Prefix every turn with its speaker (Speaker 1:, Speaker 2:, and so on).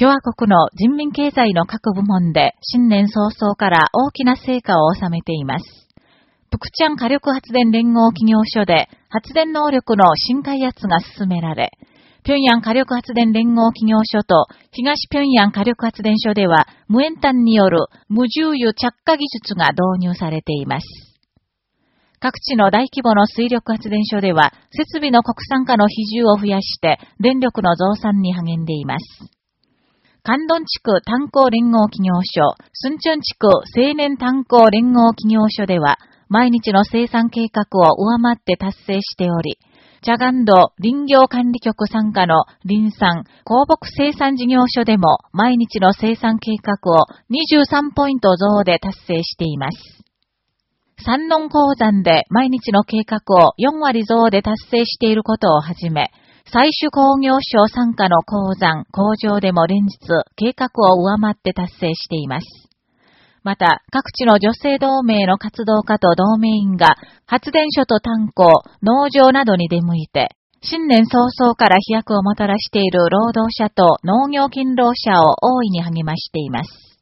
Speaker 1: 共和国の人民経済の各部門で新年早々から大きな成果を収めています。プクチャン火力発電連合企業所で発電能力の新開発が進められ、平壌火力発電連合企業所と東平壌火力発電所では無塩炭による無重油着火技術が導入されています。各地の大規模の水力発電所では設備の国産化の比重を増やして電力の増産に励んでいます。関東地区炭鉱連合企業所、スンチュン地区青年炭鉱連合企業所では毎日の生産計画を上回って達成しており、茶岩道林業管理局参加の林産鉱木生産事業所でも毎日の生産計画を23ポイント増で達成しています。山農鉱山で毎日の計画を4割増で達成していることをはじめ、最終工業省参加の鉱山、工場でも連日計画を上回って達成しています。また、各地の女性同盟の活動家と同盟員が、発電所と炭鉱、農場などに出向いて、新年早々から飛躍をもたらしている労働者と農業勤労者を大いに励ましています。